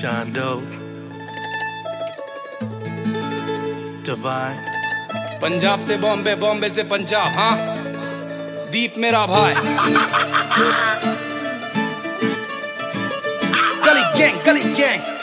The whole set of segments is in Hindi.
John Doe, Divine. पंजाब से बॉम्बे बॉम्बे से पंजाब हाँ? दीप मेरा भाई। गली गैंग गली गैंग।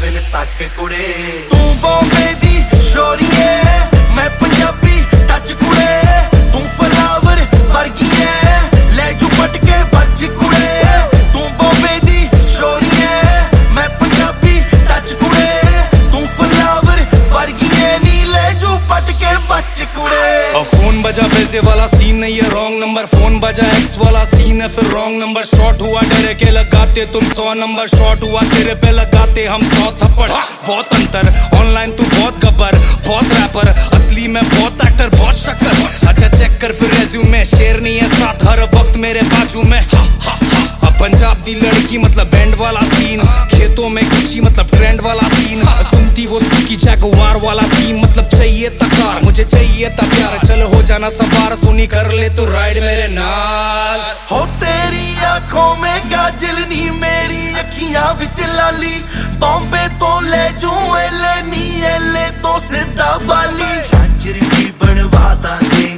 ਦਿਲ ਤੱਕ ਕੁੜੇ। ਤੂੰ ਬੰਬੇ ਦੀ ਸ਼ੋਰੀਏ ਮੈਂ ਪੰਜਾਬੀ ਟੱਚ ਕੁੜੇ। ਤੂੰ ਫਲਾਵਰ ਵਰਗੀ ਐ ਲੈ ਜੂ ਪਟ ਕੇ ਬੱਜ ਕੁੜੇ। ਤੂੰ ਬੰਬੇ ਦੀ ਸ਼ੋਰੀਏ ਮੈਂ ਪੰਜਾਬੀ ਟੱਚ ਕੁੜੇ। ਤੂੰ ਫਲਾਵਰ ਵਰਗੀ ਐ ਨੀ ਲੈ ਜੂ ਪਟ ਕੇ ਬੱਜ ਕੁੜੇ। ਆ ਫੋਨ ਬਜਾ ਪੈਸੇ ਵਾਲਾ नहीं है रॉन्ग नंबर फ़ोन बजा एक्स वाला सीन है, फिर रॉन्ग नंबर शॉर्ट हुआ, डरे के लगाते तुम सौ नंबर शॉर्ट हुआ तेरे पे लगाते हम सौ थप्पड़। बहुत अंतर ऑनलाइन तू बहुत गब्बर, बहुत रैपर असली में बहुत एक्टर बहुत शक्कर। अच्छा चेक कर फिर रेज्यूमे शेर नहीं है साथ, हर वक्त मेरे बाजू में। अब पंजाब दी लड़की मतलब बैंड वाला सीन खेतों में कुची मतलब ट्रेंड वाला सीन सुनती वो की जैगवार वाला सीन मतलब चाहिए तकार, मुझे चाहिए था प्यार मेरा ना सफार सुनी कर ले तू राइड मेरे नाल हो तेरी आंखों में काजल नी मेरी अखियां विच लाली बॉम्बे तो ले जू एले नी एले तो सीधा बाली शाजर की बनवा दांगे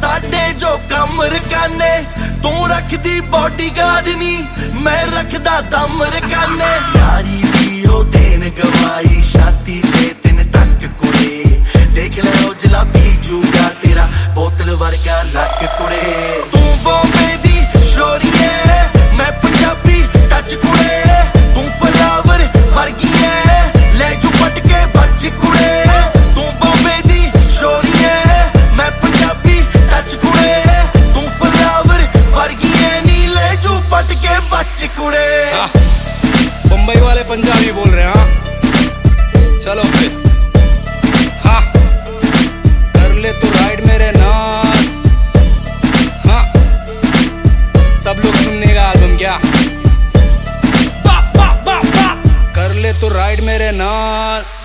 ਸਾਡੇ ਜੋ ਕਮਰ ਕਾਨੇ ਤੂੰ ਰੱਖਦੀ ਬਾਡੀਗਾਰਡ ਨੀ, ਮੈਂ ਰੱਖਦਾ ਦਮ ਰਕਾਨੇ। ਯਾਰੀ ਦੀ ਉਹ ਦੇਨ ਗਵਾਈ ਛਾਤੀ ਤੇ ਤਿੰਨ ਟੱਕ ਕੁੜੇ। ਦੇਖ ਲੈ ਉਹ ਜਲਾਬੀ ਜੂਗਾ ਤੇਰਾ, ਬੋਤਲ ਵਰਗਾ ਲੱਕ ਕੁੜੇ। ही बोल रहे हैं हाँ। चलो फिर। हाँ। कर ले तो राइड मेरे नाम हाँ। सब लोग सुनने का एल्बम क्या? बा, बा, बा, बा। कर ले तो राइड मेरे नाम